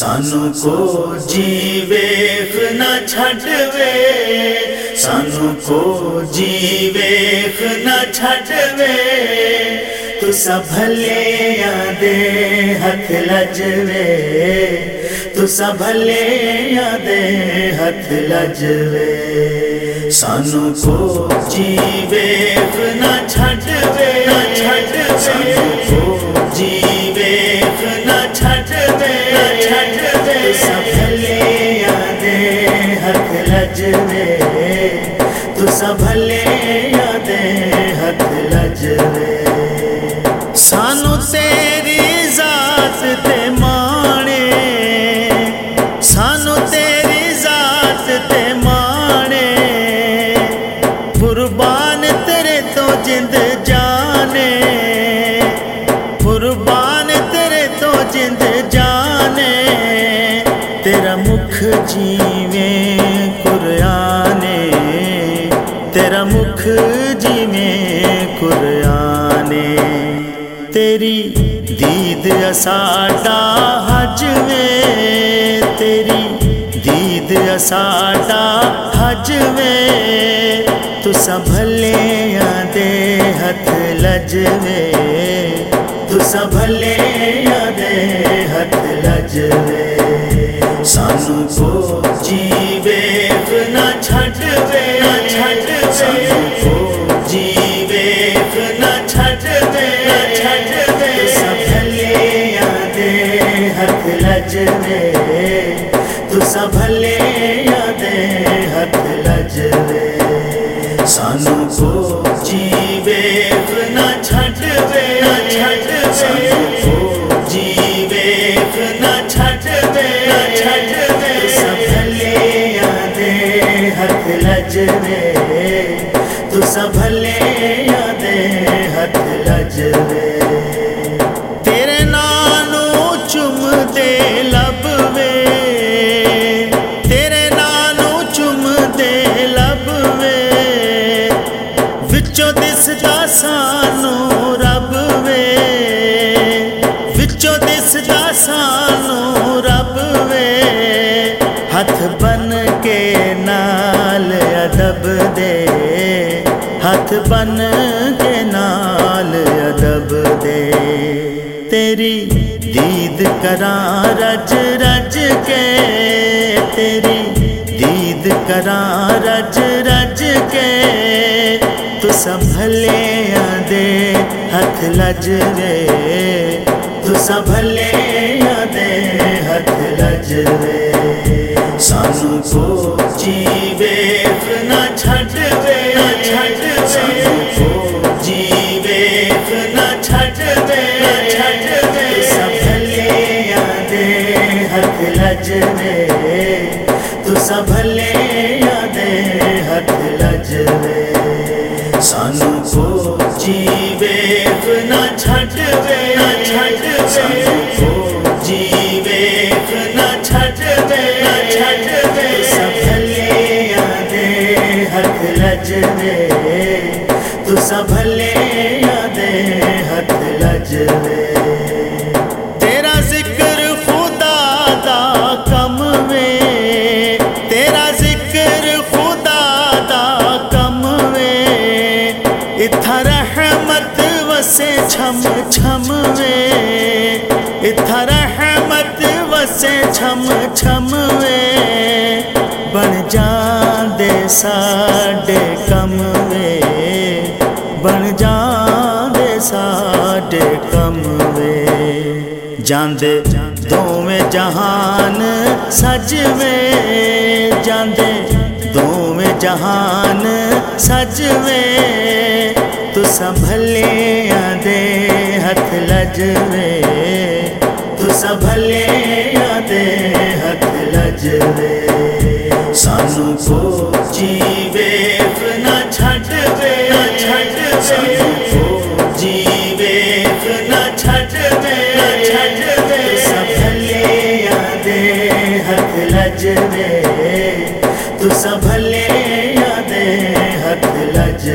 سانو کو جی ویخ نہ چھٹوے سانو کو جی ویخ نہ چھٹوے تو سبھلے دے ہتھ لجوے تو سبھلے دے ہتھ لجوے سانو کو جی ویخ نہ چھٹوے نہ چھٹوے سانو کو جی ہتھ لجوے تو سبھلے دے ہتھ لجوے سانو تیری ذات تے مانے، سانو تیری ذات تے مانے۔ قربان تیرے تو جند جانے۔ تیرا مکھ جیویں قرآنے تیری دید اساڈا حج میں۔ تیری دید اساڈا حج میں۔ تو سنبھلے دے ہتھ لجوے تو سنبھلے دے ہتھ لجوے سانو کو جی ہتھ لجوے تو سبھلے دے ہتھ لجوے سانو کو سانو رب وے ہاتھ بن کے نال ادب دے۔ ہاتھ بن کے نال ادب دے۔ تیری دید کراں رج رج کے۔ تیری دید کراں رج رج کے۔ تو سنبھلے دے ہتھ لجوے تو سنبھلے ہتھ لجوے سانو کو نہ چھٹوے چھٹوے سانو کو جی ویخ نہ چھٹوے نہ چھٹوے سنبھلے دے ہتھ لجوے تو سنبھلے نہ چھٹوے سنبھلے دے ہتھ لجوے تو ساڈے کم وے جاندے دوویں جہان سجویں جاندے دوویں جہان سجویں تو سنبھلے دے ہتھ لجوے تو سنبھلے دے ہتھ لجوے سانو کو جی ویخ نہ چھٹوے نہ چھٹوے سانو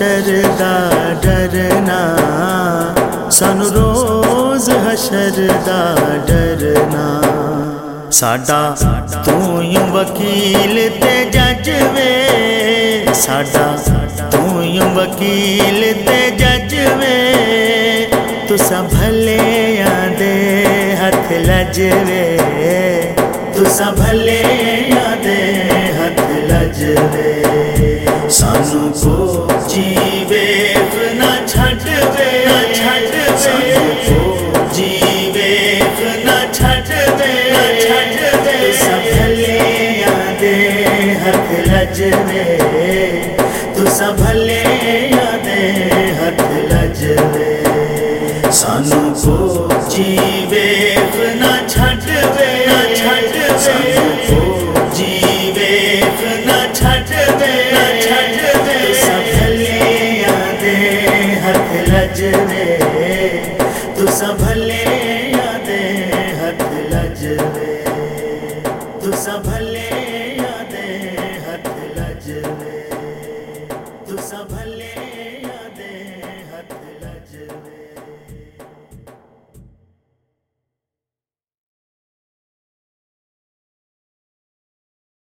ਰੋਜ਼ ਹਸ਼ਰ ਦਾ ਡਰਨਾ ਸਾਨੂੰ ਰੋਜ਼ ਹਸ਼ਰ ਦਾ ਡਰਨਾ ਸਾਡਾ ਤੂੰ ਹੀ ਵਕੀਲ ਤੇ ਜੱਜ ਵੇ ਸਾਡਾ ਤੂੰ ਹੀ ਵਕੀਲ ਤੇ ਜੱਜ ਵੇ ਤੁਸਾਂ سانو کو جیوے نہ چھٹ دے نہ چھٹ دے سانو کو تو دے سانو کو جیوے نہ نہ جی